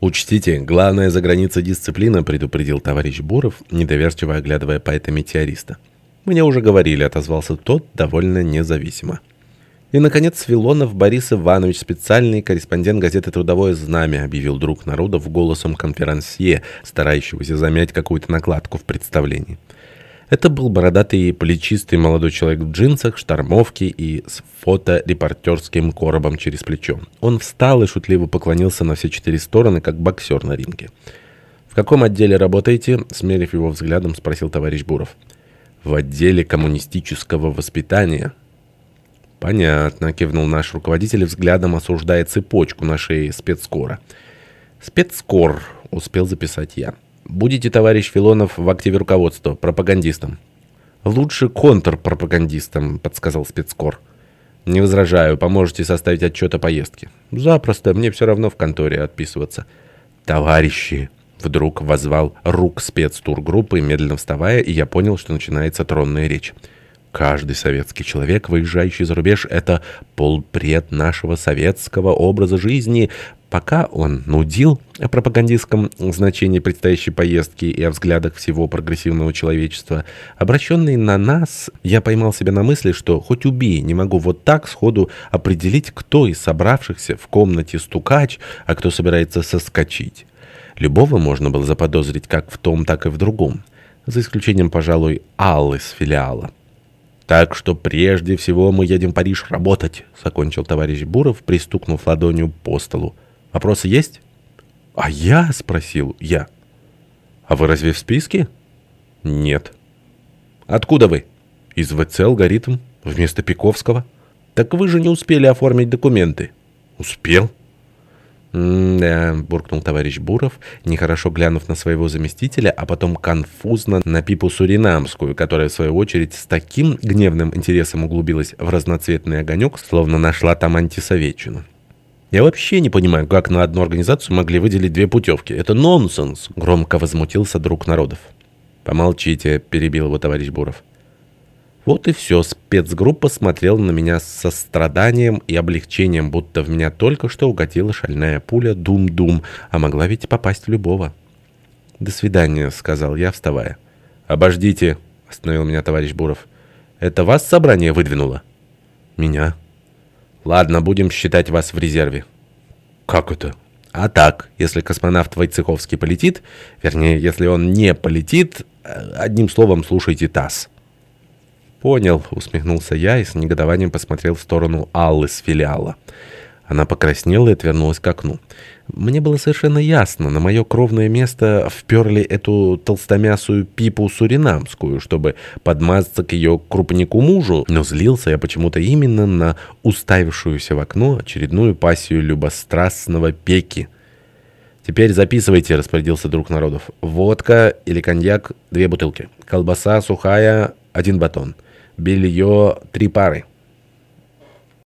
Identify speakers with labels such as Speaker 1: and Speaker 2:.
Speaker 1: «Учтите, главная за границей дисциплина», — предупредил товарищ Буров, недоверчиво оглядывая поэта-метеориста. «Мне уже говорили», — отозвался тот довольно независимо. И, наконец, Вилонов Борис Иванович, специальный корреспондент газеты «Трудовое знамя», объявил друг народов голосом конферансье, старающегося замять какую-то накладку в представлении. Это был бородатый плечистый молодой человек в джинсах, штормовке и с фоторепортерским коробом через плечо. Он встал и шутливо поклонился на все четыре стороны, как боксер на ринге. «В каком отделе работаете?» — смерив его взглядом, спросил товарищ Буров. «В отделе коммунистического воспитания». «Понятно», — кивнул наш руководитель, взглядом осуждая цепочку на шее спецкора. «Спецкор», — успел записать я. Будете, товарищ Филонов, в активе руководства, пропагандистом. Лучше контрпропагандистом, подсказал спецкор. Не возражаю, поможете составить отчет о поездке. Запросто, мне все равно в конторе отписываться. Товарищи, вдруг возвал рук спецтургруппы, медленно вставая, и я понял, что начинается тронная речь. Каждый советский человек, выезжающий за рубеж, это полпред нашего советского образа жизни. Пока он нудил о пропагандистском значении предстоящей поездки и о взглядах всего прогрессивного человечества, обращенный на нас, я поймал себя на мысли, что хоть убей, не могу вот так сходу определить, кто из собравшихся в комнате стукач, а кто собирается соскочить. Любого можно было заподозрить как в том, так и в другом, за исключением, пожалуй, Аллы с филиала. «Так что прежде всего мы едем в Париж работать», — закончил товарищ Буров, пристукнув ладонью по столу. «Вопросы есть?» «А я?» — спросил я. «А вы разве в списке?» «Нет». «Откуда вы?» «Из ВЦ «Алгоритм», вместо Пиковского». «Так вы же не успели оформить документы». «Успел». «Да», — буркнул товарищ Буров, нехорошо глянув на своего заместителя, а потом конфузно на Пипу Суринамскую, которая, в свою очередь, с таким гневным интересом углубилась в разноцветный огонек, словно нашла там антисоветчину. «Я вообще не понимаю, как на одну организацию могли выделить две путевки. Это нонсенс!» — громко возмутился друг народов. «Помолчите», — перебил его товарищ Буров. Вот и все. Спецгруппа смотрела на меня со страданием и облегчением, будто в меня только что угодила шальная пуля «Дум-дум», а могла ведь попасть в любого. «До свидания», — сказал я, вставая. «Обождите», — остановил меня товарищ Буров. «Это вас собрание выдвинуло?» «Меня». «Ладно, будем считать вас в резерве». «Как это?» «А так, если космонавт Войцеховский полетит, вернее, если он не полетит, э, одним словом, слушайте ТАСС». «Понял», — усмехнулся я и с негодованием посмотрел в сторону Аллы с филиала. Она покраснела и отвернулась к окну. Мне было совершенно ясно, на мое кровное место вперли эту толстомясую пипу суринамскую, чтобы подмазаться к ее крупнику мужу, но злился я почему-то именно на уставившуюся в окно очередную пассию любострастного пеки. «Теперь записывайте», — распорядился друг народов. «Водка или коньяк — две бутылки. Колбаса сухая — один батон». Белье три пары.